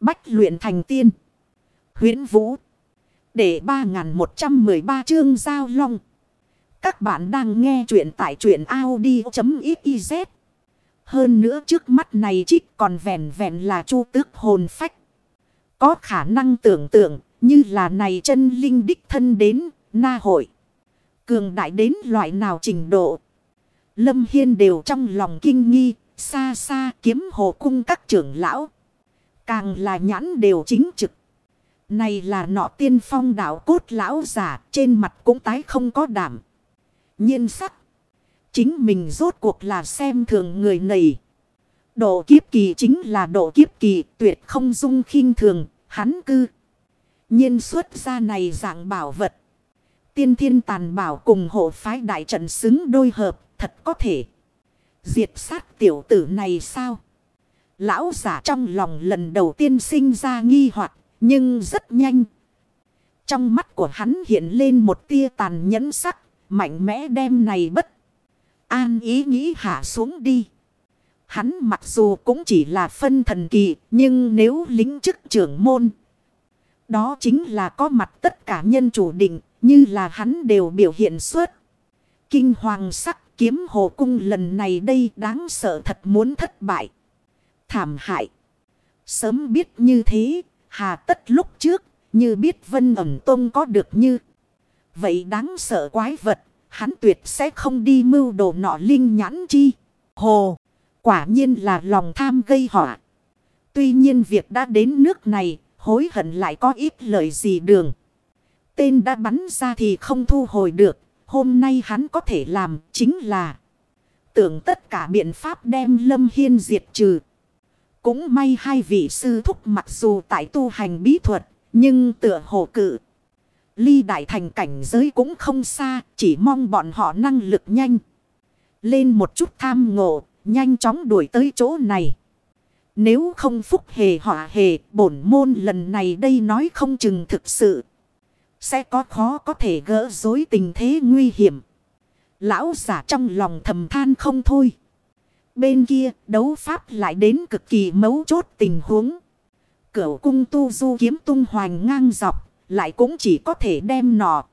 Bách luyện thành tiên. huyễn Vũ. Để 3113 chương giao long. Các bạn đang nghe truyện tại truyện Audi.xyz. Hơn nữa trước mắt này trích còn vẹn vẹn là chu tước hồn phách. Có khả năng tưởng tượng như là này chân linh đích thân đến na hội. Cường đại đến loại nào trình độ. Lâm Hiên đều trong lòng kinh nghi, xa xa kiếm hồ cung các trưởng lão. Càng là nhãn đều chính trực. Này là nọ tiên phong đạo cốt lão giả, trên mặt cũng tái không có đảm. nhiên sắc. Chính mình rốt cuộc là xem thường người này. Độ kiếp kỳ chính là độ kiếp kỳ, tuyệt không dung khinh thường. Hắn cư. nhiên xuất ra này dạng bảo vật. Tiên thiên tàn bảo cùng hộ phái đại trận xứng đôi hợp. Thật có thể. Diệt sát tiểu tử này sao? Lão giả trong lòng lần đầu tiên sinh ra nghi hoặc nhưng rất nhanh. Trong mắt của hắn hiện lên một tia tàn nhẫn sắc, mạnh mẽ đem này bất. An ý nghĩ hạ xuống đi. Hắn mặc dù cũng chỉ là phân thần kỳ, nhưng nếu lính chức trưởng môn. Đó chính là có mặt tất cả nhân chủ định, như là hắn đều biểu hiện suốt. Kinh hoàng sắc kiếm hồ cung lần này đây đáng sợ thật muốn thất bại. Thảm hại. Sớm biết như thế, Hà tất lúc trước, như biết vân ẩm tông có được như. Vậy đáng sợ quái vật, hắn tuyệt sẽ không đi mưu đồ nọ linh nhãn chi. Hồ, quả nhiên là lòng tham gây họa. Tuy nhiên việc đã đến nước này, hối hận lại có ít lời gì đường. Tên đã bắn ra thì không thu hồi được, hôm nay hắn có thể làm chính là tưởng tất cả biện pháp đem Lâm Hiên diệt trừ. Cũng may hai vị sư thúc mặc dù tại tu hành bí thuật, nhưng tựa hồ cự. Ly đại thành cảnh giới cũng không xa, chỉ mong bọn họ năng lực nhanh. Lên một chút tham ngộ, nhanh chóng đuổi tới chỗ này. Nếu không phúc hề họa hề, bổn môn lần này đây nói không chừng thực sự. Sẽ có khó có thể gỡ dối tình thế nguy hiểm. Lão giả trong lòng thầm than không thôi. Bên kia, đấu pháp lại đến cực kỳ mấu chốt tình huống. Cửu cung tu du kiếm tung hoành ngang dọc. Lại cũng chỉ có thể đem nọ.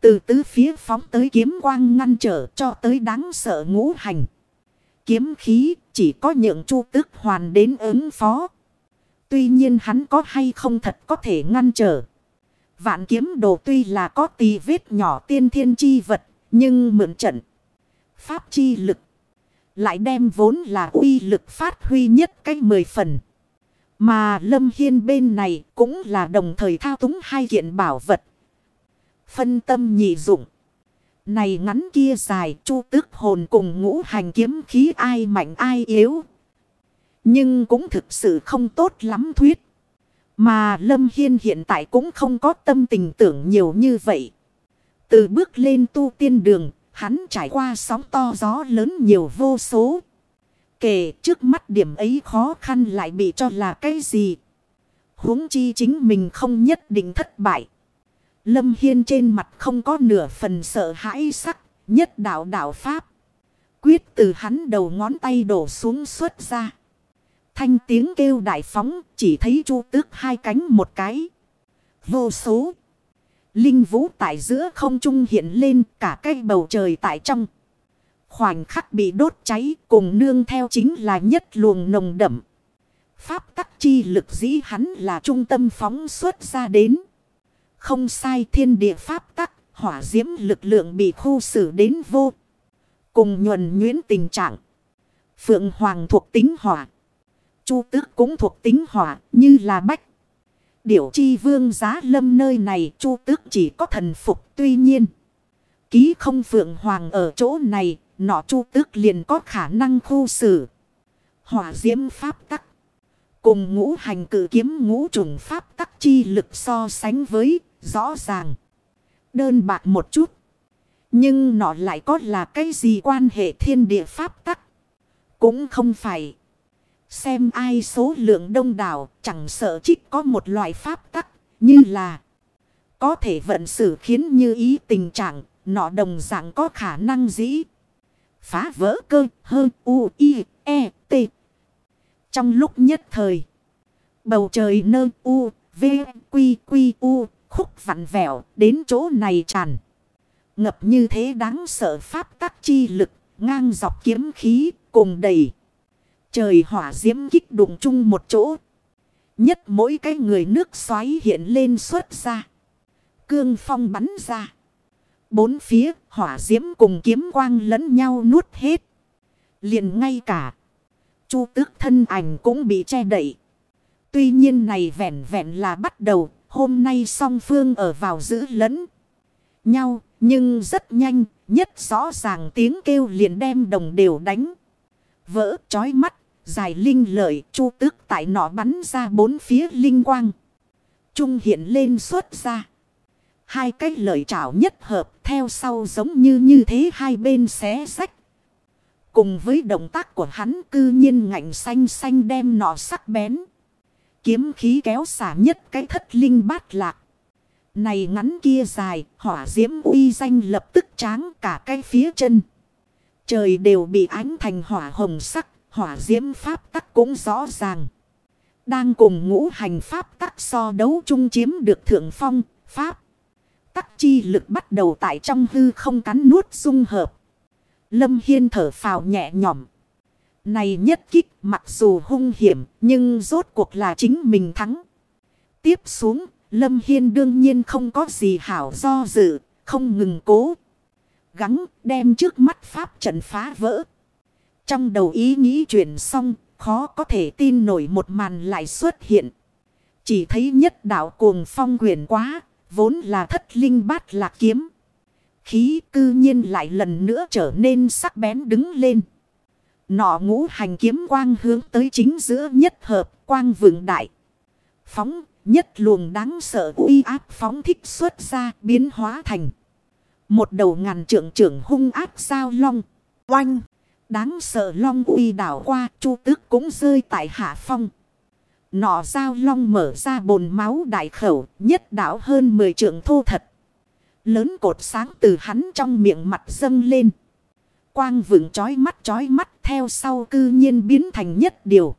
Từ tứ phía phóng tới kiếm quang ngăn trở cho tới đáng sợ ngũ hành. Kiếm khí chỉ có nhượng chu tước hoàn đến ứng phó. Tuy nhiên hắn có hay không thật có thể ngăn trở. Vạn kiếm đồ tuy là có tì vết nhỏ tiên thiên chi vật. Nhưng mượn trận. Pháp chi lực. Lại đem vốn là uy lực phát huy nhất cách mười phần. Mà Lâm Hiên bên này cũng là đồng thời thao túng hai kiện bảo vật. Phân tâm nhị dụng. Này ngắn kia dài chu tước hồn cùng ngũ hành kiếm khí ai mạnh ai yếu. Nhưng cũng thực sự không tốt lắm thuyết. Mà Lâm Hiên hiện tại cũng không có tâm tình tưởng nhiều như vậy. Từ bước lên tu tiên đường, hắn trải qua sóng to gió lớn nhiều vô số. Kể trước mắt điểm ấy khó khăn lại bị cho là cái gì. huống chi chính mình không nhất định thất bại. Lâm Hiên trên mặt không có nửa phần sợ hãi sắc, nhất đạo đạo Pháp. Quyết từ hắn đầu ngón tay đổ xuống xuất ra. Thanh tiếng kêu đại phóng, chỉ thấy chu tước hai cánh một cái. Vô số. Linh vũ tại giữa không trung hiện lên cả cây bầu trời tại trong. Khoảnh khắc bị đốt cháy cùng nương theo chính là nhất luồng nồng đậm. Pháp tắc chi lực dĩ hắn là trung tâm phóng xuất ra đến. Không sai thiên địa pháp tắc, hỏa diễm lực lượng bị khu xử đến vô. Cùng nhuần nhuyễn tình trạng. Phượng Hoàng thuộc tính hỏa. Chu tước cũng thuộc tính hỏa như là bách Điểu chi vương giá lâm nơi này chu tước chỉ có thần phục tuy nhiên. Ký không phượng hoàng ở chỗ này, nọ chu tước liền có khả năng khu xử. Hỏa diễm pháp tắc. Cùng ngũ hành cử kiếm ngũ trùng pháp tắc chi lực so sánh với, rõ ràng. Đơn bạc một chút. Nhưng nó lại có là cái gì quan hệ thiên địa pháp tắc. Cũng không phải. Xem ai số lượng đông đảo chẳng sợ trích có một loại pháp tắc như là có thể vận xử khiến như ý tình trạng nọ đồng dạng có khả năng dĩ. Phá vỡ cơ hơn u i e t. Trong lúc nhất thời. Bầu trời nơ u, v, quy, quy, u, khúc vặn vẹo, đến chỗ này tràn. Ngập như thế đáng sợ pháp tắc chi lực, ngang dọc kiếm khí, cùng đầy. Trời hỏa diễm kích đụng chung một chỗ. Nhất mỗi cái người nước xoáy hiện lên xuất ra. Cương phong bắn ra. Bốn phía hỏa diễm cùng kiếm quang lẫn nhau nuốt hết. liền ngay cả. Chu tước thân ảnh cũng bị che đậy. Tuy nhiên này vẹn vẹn là bắt đầu. Hôm nay song phương ở vào giữ lẫn nhau. Nhưng rất nhanh. Nhất rõ ràng tiếng kêu liền đem đồng đều đánh. Vỡ chói mắt. Dài linh lợi chu tước tại nọ bắn ra bốn phía linh quang. Trung hiện lên xuất ra. Hai cái lợi trảo nhất hợp theo sau giống như như thế hai bên xé sách. Cùng với động tác của hắn cư nhiên ngạnh xanh xanh đem nọ sắc bén. Kiếm khí kéo xả nhất cái thất linh bát lạc. Này ngắn kia dài, hỏa diễm uy danh lập tức tráng cả cái phía chân. Trời đều bị ánh thành hỏa hồng sắc, hỏa diễm pháp tắc cũng rõ ràng. Đang cùng ngũ hành pháp tắc so đấu chung chiếm được thượng phong, pháp. Tắc chi lực bắt đầu tại trong hư không cắn nuốt dung hợp. Lâm Hiên thở phào nhẹ nhõm. Này nhất kích mặc dù hung hiểm nhưng rốt cuộc là chính mình thắng. Tiếp xuống Lâm Hiên đương nhiên không có gì hảo do dự, không ngừng cố. Gắng đem trước mắt pháp trận phá vỡ. Trong đầu ý nghĩ chuyển xong, khó có thể tin nổi một màn lại xuất hiện. Chỉ thấy nhất đạo cuồng phong quyền quá, vốn là thất linh bát lạc kiếm. Khí cư nhiên lại lần nữa trở nên sắc bén đứng lên. Nọ ngũ hành kiếm quang hướng tới chính giữa nhất hợp quang vượng đại. Phóng nhất luồng đáng sợ uy áp phóng thích xuất ra biến hóa thành. Một đầu ngàn trượng trưởng hung áp sao long. Oanh! Đáng sợ long uy đảo qua chu tước cũng rơi tại hạ phong. Nọ sao long mở ra bồn máu đại khẩu nhất đảo hơn 10 trượng thô thật. Lớn cột sáng từ hắn trong miệng mặt dâng lên. Quang vững chói mắt chói mắt theo sau cư nhiên biến thành nhất điều.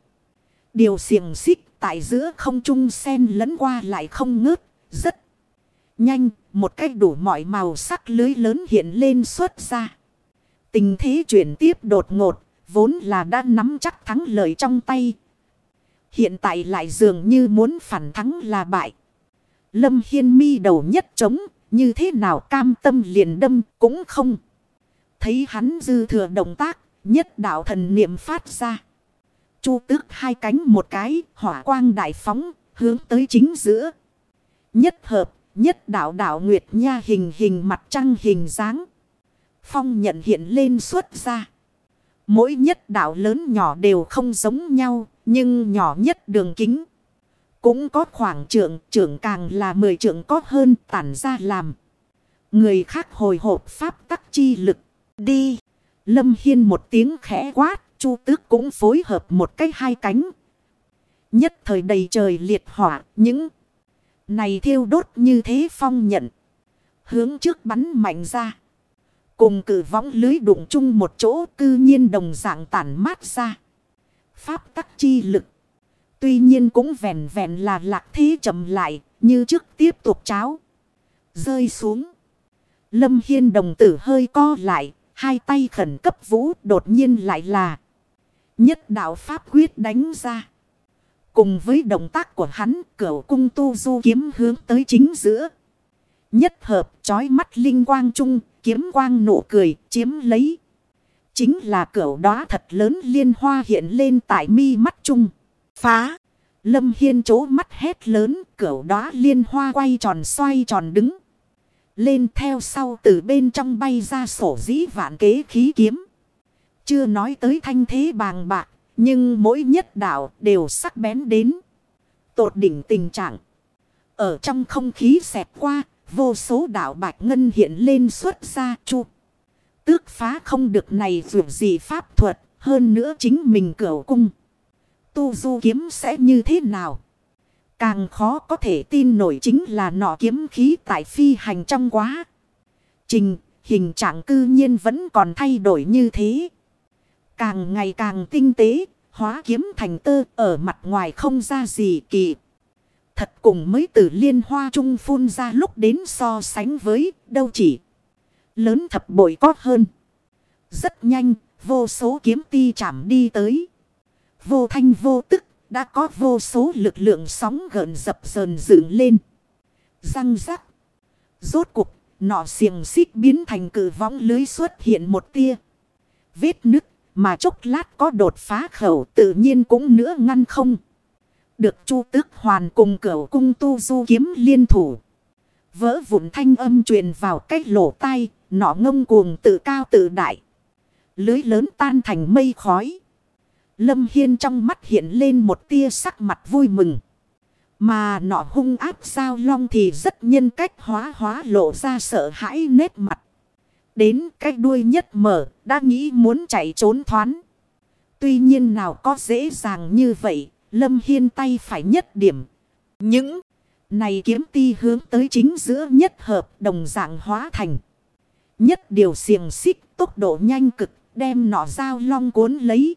Điều xiềng xích tại giữa không trung sen lẫn qua lại không ngớt, rất nhanh, một cách đủ mọi màu sắc lưới lớn hiện lên xuất ra. Tình thế chuyển tiếp đột ngột, vốn là đã nắm chắc thắng lợi trong tay. Hiện tại lại dường như muốn phản thắng là bại. Lâm Hiên mi đầu nhất trống, như thế nào cam tâm liền đâm cũng không. Thấy hắn dư thừa động tác, nhất đạo thần niệm phát ra. Chu tước hai cánh một cái, hỏa quang đại phóng, hướng tới chính giữa. Nhất hợp, nhất đạo đạo nguyệt nha hình hình mặt trăng hình dáng. Phong nhận hiện lên xuất ra. Mỗi nhất đạo lớn nhỏ đều không giống nhau, nhưng nhỏ nhất đường kính. Cũng có khoảng trượng, trưởng càng là mười trượng có hơn tản ra làm. Người khác hồi hộp pháp tắc chi lực. Đi. Lâm Hiên một tiếng khẽ quát. Chu tước cũng phối hợp một cái hai cánh. Nhất thời đầy trời liệt hỏa. Những này thiêu đốt như thế phong nhận. Hướng trước bắn mạnh ra. Cùng cử võng lưới đụng chung một chỗ cư nhiên đồng dạng tản mát ra. Pháp tắc chi lực. Tuy nhiên cũng vẹn vẹn là lạc thế chậm lại, như trước tiếp tục cháo. Rơi xuống. Lâm Hiên đồng tử hơi co lại. Hai tay khẩn cấp vũ đột nhiên lại là. Nhất đạo Pháp quyết đánh ra. Cùng với động tác của hắn, cửu cung tu du kiếm hướng tới chính giữa. Nhất hợp trói mắt linh quang trung, kiếm quang nụ cười, chiếm lấy. Chính là cửu đó thật lớn liên hoa hiện lên tại mi mắt trung. Phá! Lâm Hiên chố mắt hét lớn, cửu đó liên hoa quay tròn xoay tròn đứng. Lên theo sau từ bên trong bay ra sổ dĩ vạn kế khí kiếm. Chưa nói tới thanh thế bàng bạc, nhưng mỗi nhất đạo đều sắc bén đến. Tột đỉnh tình trạng. Ở trong không khí xẹt qua, vô số đạo bạch ngân hiện lên xuất ra chu. Tước phá không được này dù gì pháp thuật, hơn nữa chính mình cửa cung. Tu du kiếm sẽ như thế nào? Càng khó có thể tin nổi chính là nọ kiếm khí tại phi hành trong quá. Trình, hình trạng cư nhiên vẫn còn thay đổi như thế. Càng ngày càng tinh tế, hóa kiếm thành tơ ở mặt ngoài không ra gì kỳ. Thật cùng mới từ liên hoa trung phun ra lúc đến so sánh với đâu chỉ. Lớn thập bội có hơn. Rất nhanh, vô số kiếm ti chạm đi tới. Vô thanh vô tức, đã có vô số lực lượng sóng gợn dập dờn dựng lên. Răng rắc. Rốt cục, nọ xiềng xích biến thành cử võng lưới xuất hiện một tia. Vết nứt, mà chốc lát có đột phá khẩu tự nhiên cũng nữa ngăn không. Được chu tước hoàn cùng cửu cung tu du kiếm liên thủ. Vỡ vụn thanh âm truyền vào cách lỗ tai, nọ ngông cuồng tự cao tự đại. Lưới lớn tan thành mây khói. Lâm Hiên trong mắt hiện lên một tia sắc mặt vui mừng. Mà nọ hung áp sao long thì rất nhân cách hóa hóa lộ ra sợ hãi nét mặt. Đến cái đuôi nhất mở, đã nghĩ muốn chạy trốn thoán. Tuy nhiên nào có dễ dàng như vậy. Lâm Hiên tay phải nhất điểm. Những này kiếm ti hướng tới chính giữa nhất hợp đồng dạng hóa thành. Nhất điều xiềng xích tốc độ nhanh cực, đem nọ dao long cuốn lấy.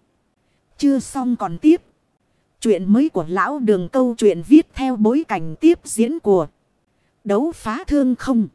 Chưa xong còn tiếp. Chuyện mới của lão đường câu chuyện viết theo bối cảnh tiếp diễn của đấu phá thương không.